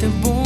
the boy